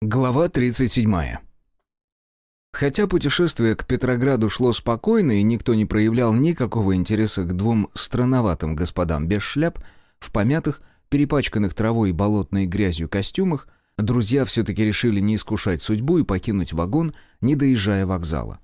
Глава 37. Хотя путешествие к Петрограду шло спокойно и никто не проявлял никакого интереса к двум странноватым господам без шляп, в помятых, перепачканных травой и болотной грязью костюмах, друзья все-таки решили не искушать судьбу и покинуть вагон, не доезжая вокзала.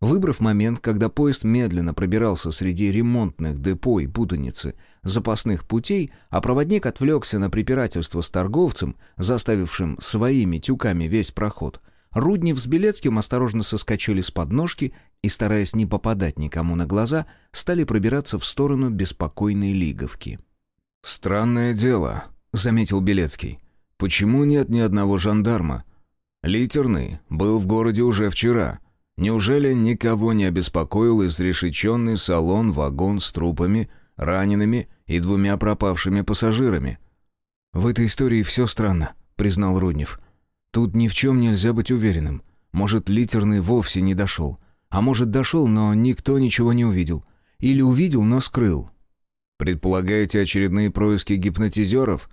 Выбрав момент, когда поезд медленно пробирался среди ремонтных депо и путаницы запасных путей, а проводник отвлекся на препирательство с торговцем, заставившим своими тюками весь проход, Руднев с Белецким осторожно соскочили с подножки и, стараясь не попадать никому на глаза, стали пробираться в сторону беспокойной лиговки. «Странное дело», — заметил Белецкий. «Почему нет ни одного жандарма? Литерный был в городе уже вчера». Неужели никого не обеспокоил изрешеченный салон-вагон с трупами, ранеными и двумя пропавшими пассажирами? «В этой истории все странно», — признал Руднев. «Тут ни в чем нельзя быть уверенным. Может, литерный вовсе не дошел. А может, дошел, но никто ничего не увидел. Или увидел, но скрыл». «Предполагаете очередные происки гипнотизеров?»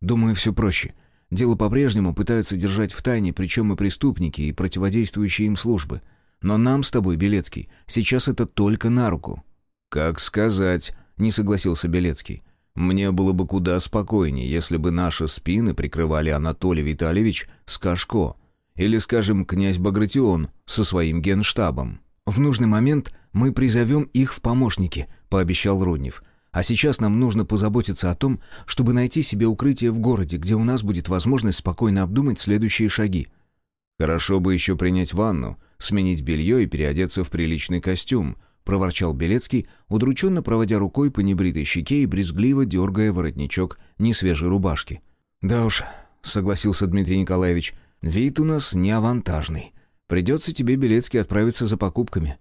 «Думаю, все проще. Дело по-прежнему пытаются держать в тайне, причем и преступники, и противодействующие им службы. Но нам с тобой, Белецкий, сейчас это только на руку». «Как сказать», — не согласился Белецкий. «Мне было бы куда спокойнее, если бы наши спины прикрывали Анатолий Витальевич с Кашко. Или, скажем, князь Багратион со своим генштабом». «В нужный момент мы призовем их в помощники», — пообещал Руднев. «А сейчас нам нужно позаботиться о том, чтобы найти себе укрытие в городе, где у нас будет возможность спокойно обдумать следующие шаги». «Хорошо бы еще принять ванну», сменить белье и переодеться в приличный костюм», — проворчал Белецкий, удрученно проводя рукой по небритой щеке и брезгливо дергая воротничок несвежей рубашки. «Да уж», — согласился Дмитрий Николаевич, — «вид у нас не авантажный. Придется тебе, Белецкий, отправиться за покупками.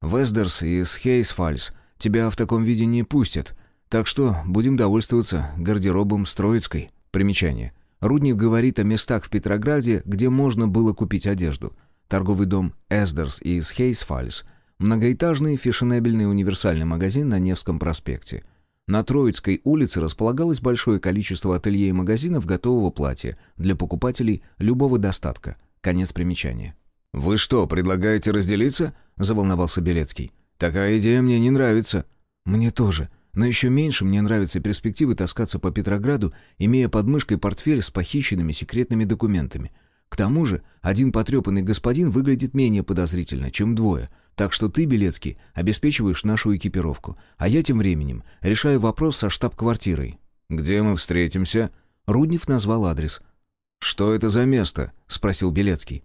Весдерс и Схейсфальс тебя в таком виде не пустят, так что будем довольствоваться гардеробом Строицкой». Примечание. Руднев говорит о местах в Петрограде, где можно было купить одежду — торговый дом «Эсдерс» из Хейсфальс, многоэтажный фешенебельный универсальный магазин на Невском проспекте. На Троицкой улице располагалось большое количество ателье и магазинов готового платья для покупателей любого достатка. Конец примечания. «Вы что, предлагаете разделиться?» – заволновался Белецкий. «Такая идея мне не нравится». «Мне тоже. Но еще меньше мне нравятся перспективы таскаться по Петрограду, имея под мышкой портфель с похищенными секретными документами. К тому же, один потрепанный господин выглядит менее подозрительно, чем двое. Так что ты, Белецкий, обеспечиваешь нашу экипировку, а я тем временем решаю вопрос со штаб-квартирой». «Где мы встретимся?» Руднев назвал адрес. «Что это за место?» — спросил Белецкий.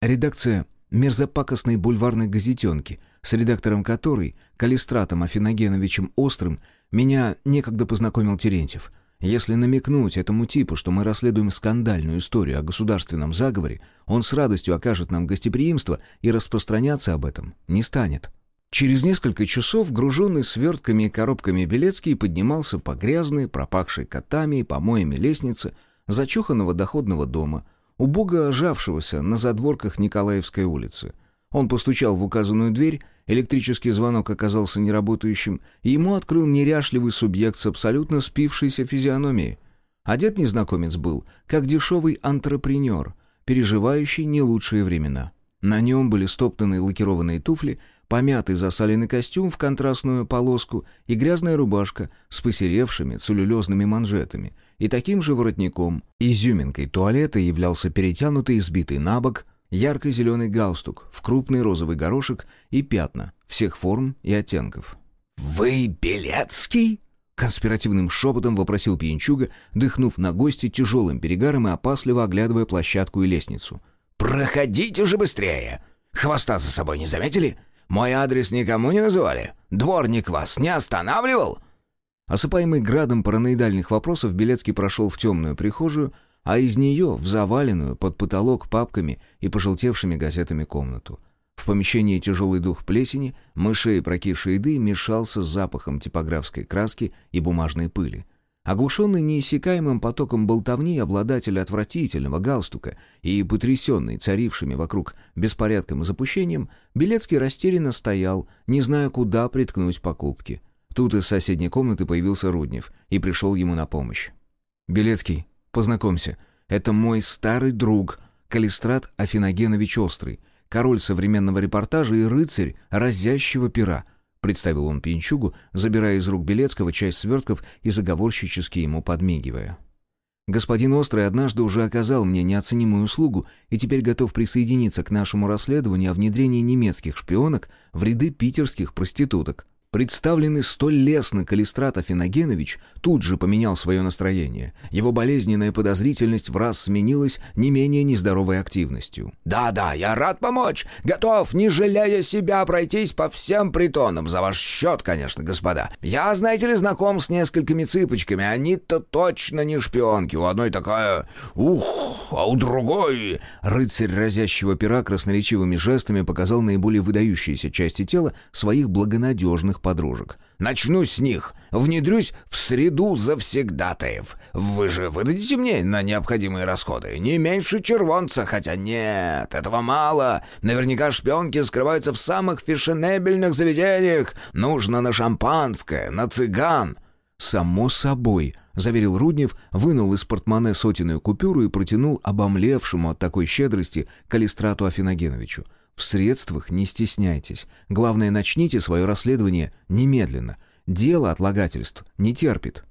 «Редакция мерзопакостной бульварной газетенки, с редактором которой, Калистратом Афиногеновичем Острым, меня некогда познакомил Терентьев». Если намекнуть этому типу, что мы расследуем скандальную историю о государственном заговоре, он с радостью окажет нам гостеприимство и распространяться об этом не станет. Через несколько часов, груженный свертками и коробками Белецкий поднимался по грязной, пропахшей котами и помоями лестнице зачуханного доходного дома, убого ожавшегося на задворках Николаевской улицы. Он постучал в указанную дверь, Электрический звонок оказался неработающим, и ему открыл неряшливый субъект с абсолютно спившейся физиономией. Одет незнакомец был, как дешевый антрепренер, переживающий не лучшие времена. На нем были стоптанные лакированные туфли, помятый засаленный костюм в контрастную полоску и грязная рубашка с посеревшими целлюлезными манжетами и таким же воротником. Изюминкой туалета являлся перетянутый и сбитый на бок ярко-зеленый галстук в крупный розовый горошек и пятна всех форм и оттенков. «Вы Белецкий?» — конспиративным шепотом вопросил пьянчуга, дыхнув на гости тяжелым перегаром и опасливо оглядывая площадку и лестницу. «Проходите же быстрее! Хвоста за собой не заметили? Мой адрес никому не называли? Дворник вас не останавливал?» Осыпаемый градом параноидальных вопросов, Белецкий прошел в темную прихожую, а из нее в заваленную под потолок папками и пожелтевшими газетами комнату. В помещении тяжелый дух плесени, мышей и прокисшей еды мешался с запахом типографской краски и бумажной пыли. Оглушенный неиссякаемым потоком болтовни обладатель отвратительного галстука и потрясенный царившими вокруг беспорядком и запущением, Белецкий растерянно стоял, не зная, куда приткнуть покупки. Тут из соседней комнаты появился Руднев и пришел ему на помощь. «Белецкий, Познакомься, это мой старый друг, Калистрат Афиногенович Острый, король современного репортажа и рыцарь разящего пера, представил он пьянчугу, забирая из рук Белецкого часть свертков и заговорщически ему подмигивая. Господин Острый однажды уже оказал мне неоценимую услугу и теперь готов присоединиться к нашему расследованию о внедрении немецких шпионок в ряды питерских проституток. Представленный столь лестно Калистрат Афиногенович тут же поменял свое настроение. Его болезненная подозрительность в раз сменилась не менее нездоровой активностью. «Да-да, я рад помочь. Готов, не жалея себя, пройтись по всем притонам. За ваш счет, конечно, господа. Я, знаете ли, знаком с несколькими цыпочками. Они-то точно не шпионки. У одной такая... Ух, а у другой...» Рыцарь разящего пера красноречивыми жестами показал наиболее выдающиеся части тела своих благонадежных подружек. «Начну с них. Внедрюсь в среду завсегдатаев. Вы же выдадите мне на необходимые расходы? Не меньше червонца, хотя нет, этого мало. Наверняка шпионки скрываются в самых фешенебельных заведениях. Нужно на шампанское, на цыган». «Само собой», — заверил Руднев, вынул из портмоне сотенную купюру и протянул обомлевшему от такой щедрости Калистрату Афиногеновичу. В средствах не стесняйтесь. Главное, начните свое расследование немедленно. Дело отлагательств не терпит».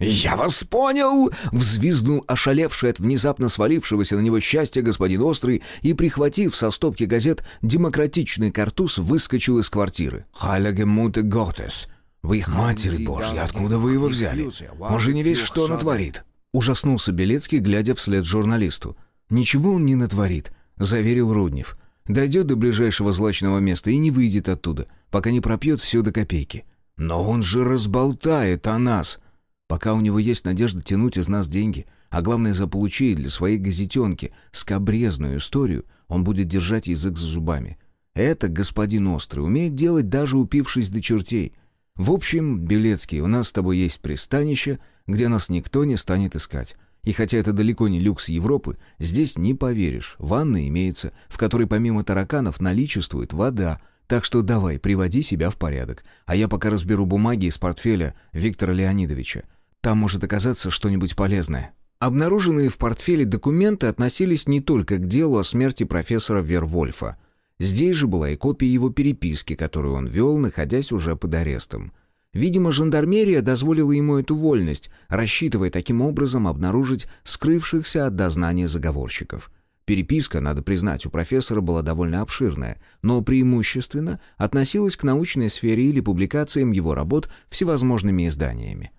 «Я вас понял!» — взвизгнул ошалевший от внезапно свалившегося на него счастья господин Острый и, прихватив со стопки газет демократичный картуз, выскочил из квартиры. «Халяге готес!» «Вы, Матерь Божья, откуда вы его взяли? Он же не весь что натворит!» Ужаснулся Белецкий, глядя вслед журналисту. «Ничего он не натворит», — заверил Руднев. Дойдет до ближайшего злачного места и не выйдет оттуда, пока не пропьет все до копейки. Но он же разболтает о нас. Пока у него есть надежда тянуть из нас деньги, а главное заполучить для своей газетенки скобрезную историю, он будет держать язык за зубами. Это господин Острый умеет делать, даже упившись до чертей. В общем, Белецкий, у нас с тобой есть пристанище, где нас никто не станет искать. И хотя это далеко не люкс Европы, здесь не поверишь, ванна имеется, в которой помимо тараканов наличествует вода, так что давай, приводи себя в порядок. А я пока разберу бумаги из портфеля Виктора Леонидовича. Там может оказаться что-нибудь полезное». Обнаруженные в портфеле документы относились не только к делу о смерти профессора Вервольфа. Здесь же была и копия его переписки, которую он вел, находясь уже под арестом. Видимо, жандармерия дозволила ему эту вольность, рассчитывая таким образом обнаружить скрывшихся от дознания заговорщиков. Переписка, надо признать, у профессора была довольно обширная, но преимущественно относилась к научной сфере или публикациям его работ всевозможными изданиями.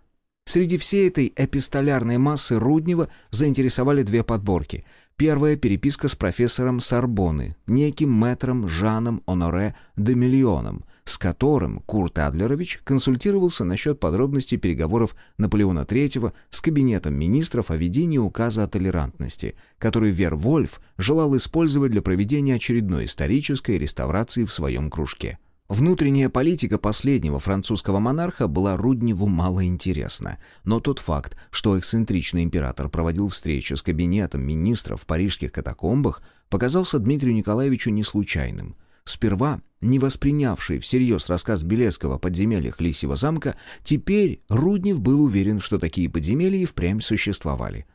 Среди всей этой эпистолярной массы Руднева заинтересовали две подборки. Первая — переписка с профессором Сорбоны, неким мэтром Жаном Оноре де Миллионом, с которым Курт Адлерович консультировался насчет подробностей переговоров Наполеона III с кабинетом министров о ведении указа о толерантности, который Вервольф желал использовать для проведения очередной исторической реставрации в своем кружке. Внутренняя политика последнего французского монарха была Рудневу мало интересна, но тот факт, что эксцентричный император проводил встречи с кабинетом министров в парижских катакомбах, показался Дмитрию Николаевичу не случайным. Сперва, не воспринявший всерьез рассказ Белецкого о подземельях Лисьего замка, теперь Руднев был уверен, что такие подземелья и впрямь существовали.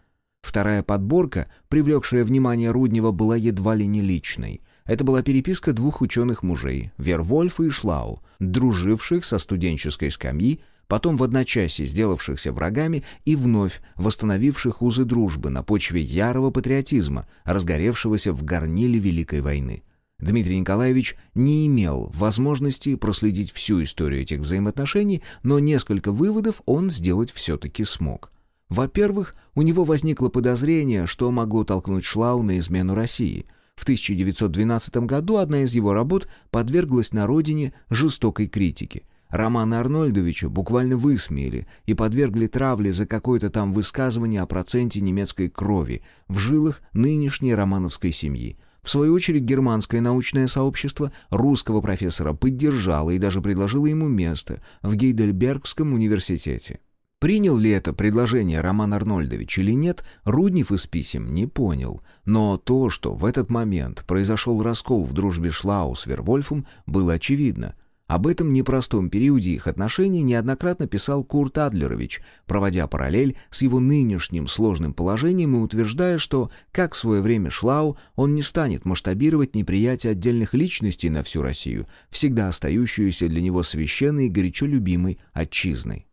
Вторая подборка, привлекшая внимание Руднева, была едва ли не личной. Это была переписка двух ученых-мужей, Вервольфа и Шлау, друживших со студенческой скамьи, потом в одночасье сделавшихся врагами и вновь восстановивших узы дружбы на почве ярого патриотизма, разгоревшегося в горниле Великой войны. Дмитрий Николаевич не имел возможности проследить всю историю этих взаимоотношений, но несколько выводов он сделать все-таки смог. Во-первых, у него возникло подозрение, что могло толкнуть Шлау на измену России. В 1912 году одна из его работ подверглась на родине жестокой критике. Романа Арнольдовича буквально высмеяли и подвергли травле за какое-то там высказывание о проценте немецкой крови в жилах нынешней романовской семьи – в свою очередь, германское научное сообщество русского профессора поддержало и даже предложило ему место в Гейдельбергском университете. Принял ли это предложение Роман Арнольдович или нет, Руднев из писем не понял. Но то, что в этот момент произошел раскол в дружбе Шлау с Вервольфом, было очевидно. Об этом непростом периоде их отношений неоднократно писал Курт Адлерович, проводя параллель с его нынешним сложным положением и утверждая, что, как в свое время Шлау, он не станет масштабировать неприятие отдельных личностей на всю Россию, всегда остающуюся для него священной и горячо любимой отчизной.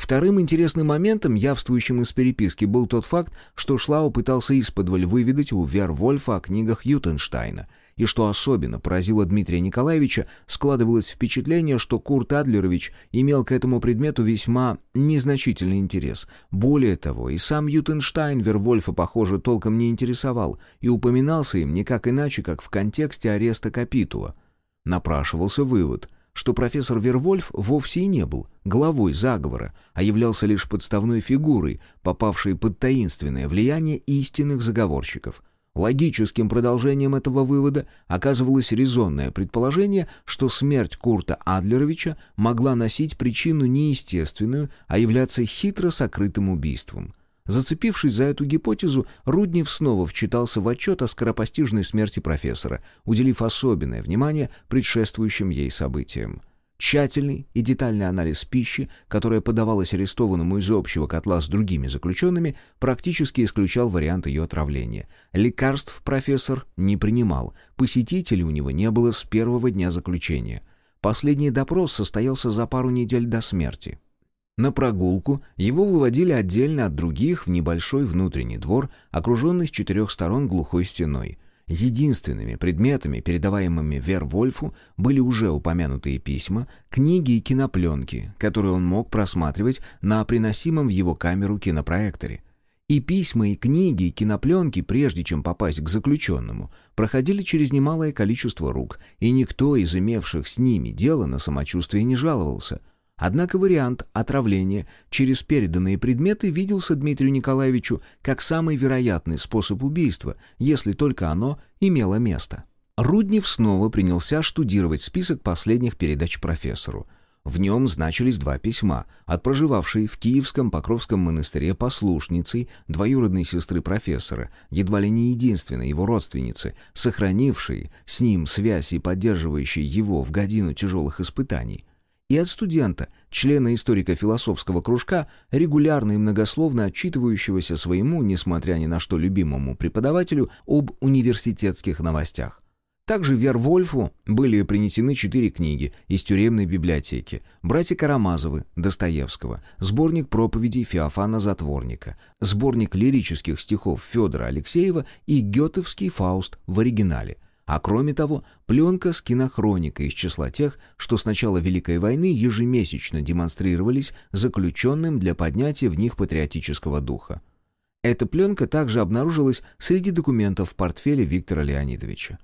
Вторым интересным моментом, явствующим из переписки, был тот факт, что Шлау пытался исподволь выведать у Вервольфа о книгах Ютенштайна — и что особенно поразило Дмитрия Николаевича, складывалось впечатление, что Курт Адлерович имел к этому предмету весьма незначительный интерес. Более того, и сам Ютенштайн Вервольфа, похоже, толком не интересовал и упоминался им никак иначе, как в контексте ареста Капитула. Напрашивался вывод — что профессор Вервольф вовсе и не был главой заговора, а являлся лишь подставной фигурой, попавшей под таинственное влияние истинных заговорщиков. Логическим продолжением этого вывода оказывалось резонное предположение, что смерть Курта Адлеровича могла носить причину неестественную, а являться хитро сокрытым убийством. Зацепившись за эту гипотезу, Руднев снова вчитался в отчет о скоропостижной смерти профессора, уделив особенное внимание предшествующим ей событиям. Тщательный и детальный анализ пищи, которая подавалась арестованному из общего котла с другими заключенными, практически исключал вариант ее отравления. Лекарств профессор не принимал, посетителей у него не было с первого дня заключения. Последний допрос состоялся за пару недель до смерти. На прогулку его выводили отдельно от других в небольшой внутренний двор, окруженный с четырех сторон глухой стеной – Единственными предметами, передаваемыми Вервольфу, были уже упомянутые письма, книги и кинопленки, которые он мог просматривать на приносимом в его камеру кинопроекторе. И письма, и книги, и кинопленки, прежде чем попасть к заключенному, проходили через немалое количество рук, и никто из имевших с ними дело на самочувствие не жаловался – Однако вариант отравления через переданные предметы виделся Дмитрию Николаевичу как самый вероятный способ убийства, если только оно имело место. Руднев снова принялся штудировать список последних передач профессору. В нем значились два письма от проживавшей в Киевском Покровском монастыре послушницей двоюродной сестры профессора, едва ли не единственной его родственницы, сохранившей с ним связь и поддерживающей его в годину тяжелых испытаний и от студента, члена историко-философского кружка, регулярно и многословно отчитывающегося своему, несмотря ни на что любимому преподавателю, об университетских новостях. Также Вервольфу были принесены четыре книги из тюремной библиотеки. «Братья Карамазовы» Достоевского, сборник проповедей Феофана Затворника, сборник лирических стихов Федора Алексеева и Гетовский «Фауст» в оригинале – а кроме того, пленка с кинохроникой из числа тех, что с начала Великой войны ежемесячно демонстрировались заключенным для поднятия в них патриотического духа. Эта пленка также обнаружилась среди документов в портфеле Виктора Леонидовича.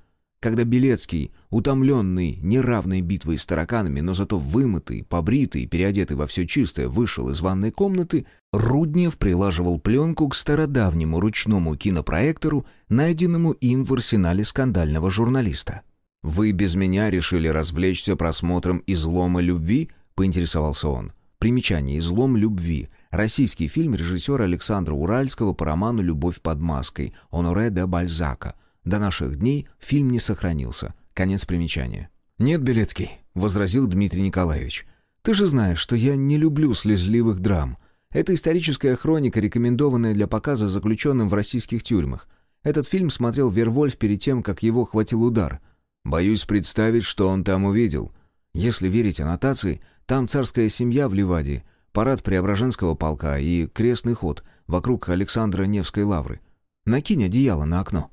Когда Белецкий, утомленный неравной битвой с тараканами, но зато вымытый, побритый переодетый во все чистое, вышел из ванной комнаты, Руднев прилаживал пленку к стародавнему ручному кинопроектору, найденному им в арсенале скандального журналиста. «Вы без меня решили развлечься просмотром «Излома любви»?» — поинтересовался он. Примечание «Излом любви» — российский фильм режиссера Александра Уральского по роману «Любовь под маской» Оноре де Бальзака — до наших дней фильм не сохранился. Конец примечания. «Нет, Белецкий», — возразил Дмитрий Николаевич. «Ты же знаешь, что я не люблю слезливых драм. Это историческая хроника, рекомендованная для показа заключенным в российских тюрьмах. Этот фильм смотрел Вервольф перед тем, как его хватил удар. Боюсь представить, что он там увидел. Если верить аннотации, там царская семья в Ливадии, парад Преображенского полка и крестный ход вокруг Александра Невской лавры. Накинь одеяло на окно».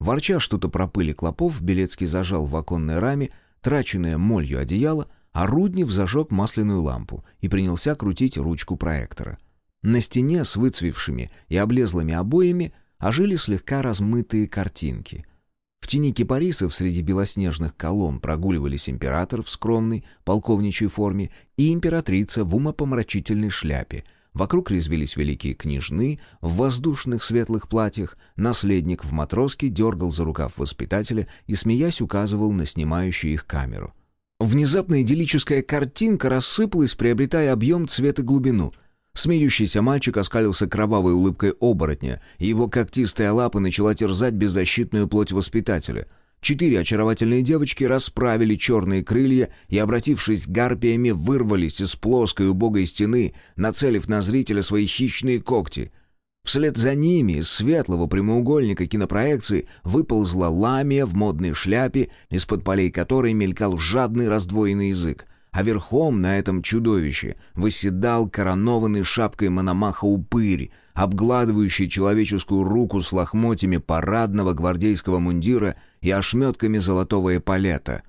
Ворча что-то про пыли клопов, Белецкий зажал в оконной раме траченное молью одеяло, а Руднев зажег масляную лампу и принялся крутить ручку проектора. На стене с выцвевшими и облезлыми обоями ожили слегка размытые картинки. В тени кипарисов среди белоснежных колонн прогуливались император в скромной полковничьей форме и императрица в умопомрачительной шляпе — Вокруг резвились великие княжны в воздушных светлых платьях, наследник в матроске дергал за рукав воспитателя и, смеясь, указывал на снимающую их камеру. Внезапно идиллическая картинка рассыпалась, приобретая объем, цвет и глубину. Смеющийся мальчик оскалился кровавой улыбкой оборотня, и его когтистая лапа начала терзать беззащитную плоть воспитателя — Четыре очаровательные девочки расправили черные крылья и, обратившись гарпиями, вырвались из плоской убогой стены, нацелив на зрителя свои хищные когти. Вслед за ними из светлого прямоугольника кинопроекции выползла ламия в модной шляпе, из-под полей которой мелькал жадный раздвоенный язык. А верхом на этом чудовище восседал коронованный шапкой мономаха упырь, обгладывающий человеческую руку с лохмотьями парадного гвардейского мундира и ошметками золотого эполета.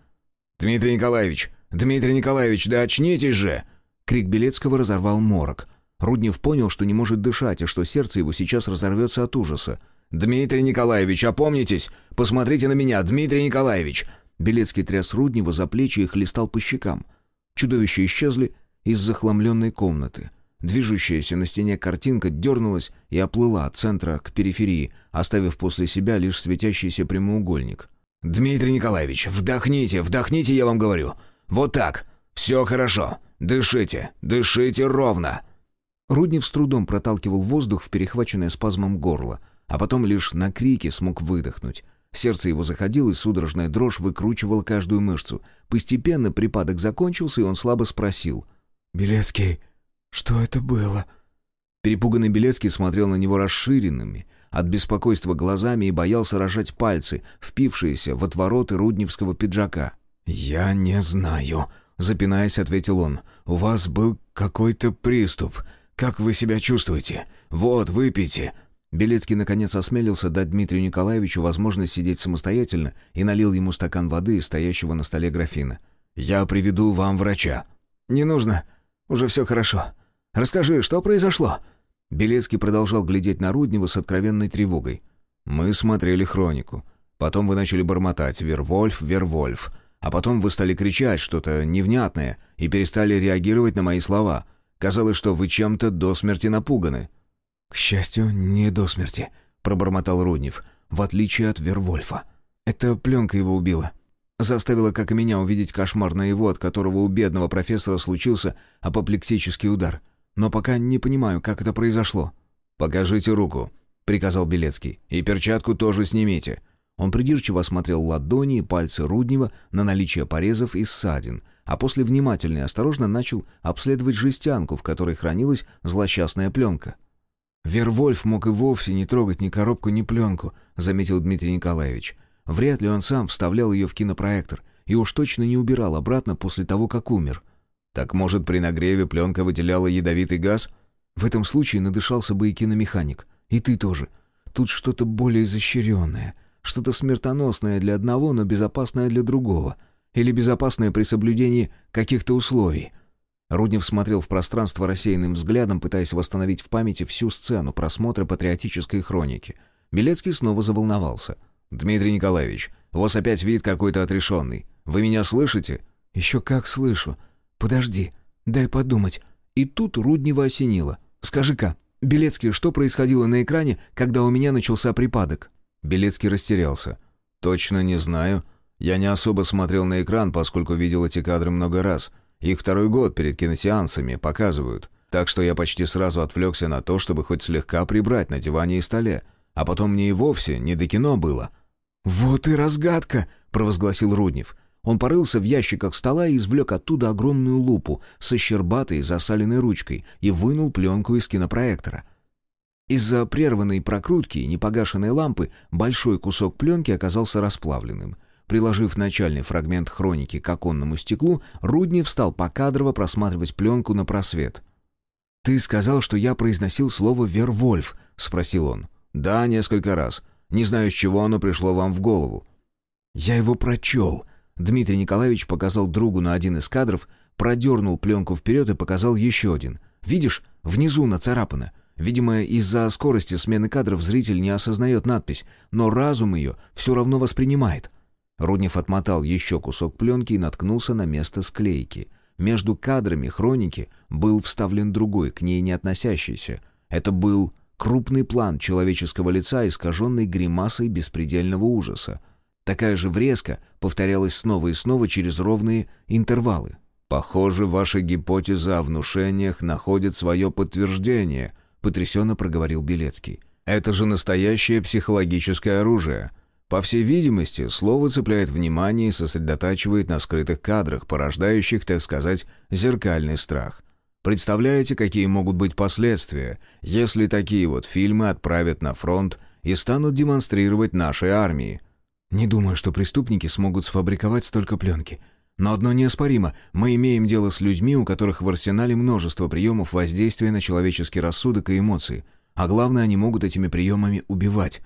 «Дмитрий Николаевич! Дмитрий Николаевич, да очнитесь же!» Крик Белецкого разорвал морок. Руднев понял, что не может дышать, и что сердце его сейчас разорвется от ужаса. «Дмитрий Николаевич, опомнитесь! Посмотрите на меня, Дмитрий Николаевич!» Белецкий тряс Руднева за плечи и хлестал по щекам. Чудовища исчезли из захламленной комнаты. Движущаяся на стене картинка дернулась и оплыла от центра к периферии, оставив после себя лишь светящийся прямоугольник. «Дмитрий Николаевич, вдохните, вдохните, я вам говорю. Вот так. Все хорошо. Дышите, дышите ровно». Руднев с трудом проталкивал воздух в перехваченное спазмом горло, а потом лишь на крике смог выдохнуть. Сердце его заходило, и судорожная дрожь выкручивала каждую мышцу. Постепенно припадок закончился, и он слабо спросил. «Белецкий, «Что это было?» Перепуганный Белецкий смотрел на него расширенными, от беспокойства глазами и боялся рожать пальцы, впившиеся в отвороты рудневского пиджака. «Я не знаю», — запинаясь, ответил он. «У вас был какой-то приступ. Как вы себя чувствуете? Вот, выпейте». Белецкий наконец осмелился дать Дмитрию Николаевичу возможность сидеть самостоятельно и налил ему стакан воды из стоящего на столе графина. «Я приведу вам врача». «Не нужно. Уже все хорошо. Расскажи, что произошло?» Белецкий продолжал глядеть на Руднева с откровенной тревогой. «Мы смотрели хронику. Потом вы начали бормотать «Вервольф, Вервольф». А потом вы стали кричать что-то невнятное и перестали реагировать на мои слова. Казалось, что вы чем-то до смерти напуганы». «К счастью, не до смерти», — пробормотал Руднев, в отличие от Вервольфа. «Это пленка его убила. Заставила, как и меня, увидеть кошмар на его, от которого у бедного профессора случился апоплексический удар. Но пока не понимаю, как это произошло». «Покажите руку», — приказал Белецкий. «И перчатку тоже снимите». Он придирчиво осмотрел ладони и пальцы Руднева на наличие порезов и ссадин, а после внимательно и осторожно начал обследовать жестянку, в которой хранилась злосчастная пленка. «Вервольф мог и вовсе не трогать ни коробку, ни пленку», — заметил Дмитрий Николаевич. «Вряд ли он сам вставлял ее в кинопроектор и уж точно не убирал обратно после того, как умер. Так может, при нагреве пленка выделяла ядовитый газ? В этом случае надышался бы и киномеханик. И ты тоже. Тут что-то более изощренное. Что-то смертоносное для одного, но безопасное для другого. Или безопасное при соблюдении каких-то условий. Руднев смотрел в пространство рассеянным взглядом, пытаясь восстановить в памяти всю сцену просмотра патриотической хроники. Белецкий снова заволновался. «Дмитрий Николаевич, у вас опять вид какой-то отрешенный. Вы меня слышите?» «Еще как слышу. «Подожди, дай подумать». И тут Руднева осенило. «Скажи-ка, Белецкий, что происходило на экране, когда у меня начался припадок?» Белецкий растерялся. «Точно не знаю. Я не особо смотрел на экран, поскольку видел эти кадры много раз. Их второй год перед киносеансами показывают. Так что я почти сразу отвлекся на то, чтобы хоть слегка прибрать на диване и столе. А потом мне и вовсе не до кино было». «Вот и разгадка!» — провозгласил Руднев. Он порылся в ящиках стола и извлек оттуда огромную лупу со щербатой засаленной ручкой и вынул пленку из кинопроектора. Из-за прерванной прокрутки и непогашенной лампы большой кусок пленки оказался расплавленным. Приложив начальный фрагмент хроники к оконному стеклу, Руднев стал покадрово просматривать пленку на просвет. «Ты сказал, что я произносил слово «Вервольф», — спросил он. «Да, несколько раз. Не знаю, с чего оно пришло вам в голову». «Я его прочел», Дмитрий Николаевич показал другу на один из кадров, продернул пленку вперед и показал еще один. «Видишь, внизу нацарапано. Видимо, из-за скорости смены кадров зритель не осознает надпись, но разум ее все равно воспринимает». Руднев отмотал еще кусок пленки и наткнулся на место склейки. Между кадрами хроники был вставлен другой, к ней не относящийся. Это был крупный план человеческого лица, искаженный гримасой беспредельного ужаса. Такая же врезка повторялась снова и снова через ровные интервалы. «Похоже, ваша гипотеза о внушениях находит свое подтверждение», — потрясенно проговорил Белецкий. «Это же настоящее психологическое оружие. По всей видимости, слово цепляет внимание и сосредотачивает на скрытых кадрах, порождающих, так сказать, зеркальный страх. Представляете, какие могут быть последствия, если такие вот фильмы отправят на фронт и станут демонстрировать нашей армии? Не думаю, что преступники смогут сфабриковать столько пленки. Но одно неоспоримо, мы имеем дело с людьми, у которых в арсенале множество приемов воздействия на человеческий рассудок и эмоции. А главное, они могут этими приемами убивать.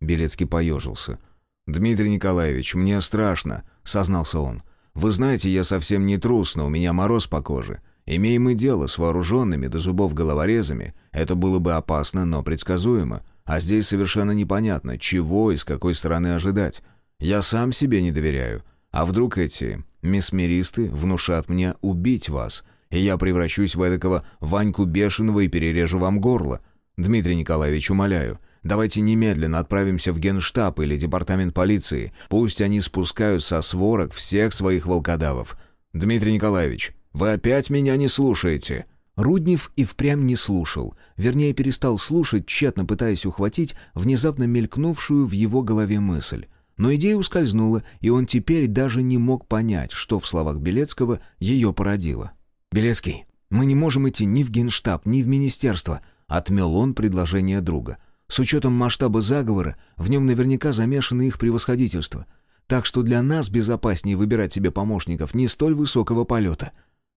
Белецкий поежился. «Дмитрий Николаевич, мне страшно», — сознался он. «Вы знаете, я совсем не трус, но у меня мороз по коже. Имеем мы дело с вооруженными до зубов головорезами, это было бы опасно, но предсказуемо. А здесь совершенно непонятно, чего и с какой стороны ожидать. Я сам себе не доверяю. А вдруг эти месмеристы внушат мне убить вас, и я превращусь в эдакого Ваньку Бешеного и перережу вам горло? Дмитрий Николаевич, умоляю, давайте немедленно отправимся в генштаб или департамент полиции. Пусть они спускают со сворок всех своих волкодавов. Дмитрий Николаевич, вы опять меня не слушаете?» Руднев и впрямь не слушал, вернее, перестал слушать, тщетно пытаясь ухватить внезапно мелькнувшую в его голове мысль. Но идея ускользнула, и он теперь даже не мог понять, что в словах Белецкого ее породило. «Белецкий, мы не можем идти ни в генштаб, ни в министерство», — отмел он предложение друга. «С учетом масштаба заговора, в нем наверняка замешаны их превосходительство. Так что для нас безопаснее выбирать себе помощников не столь высокого полета».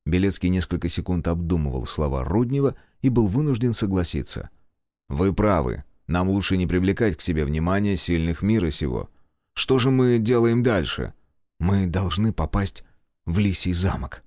Белецкий несколько секунд обдумывал слова Руднева и был вынужден согласиться. «Вы правы. Нам лучше не привлекать к себе внимание сильных мира сего. Что же мы делаем дальше?» «Мы должны попасть в Лисий замок».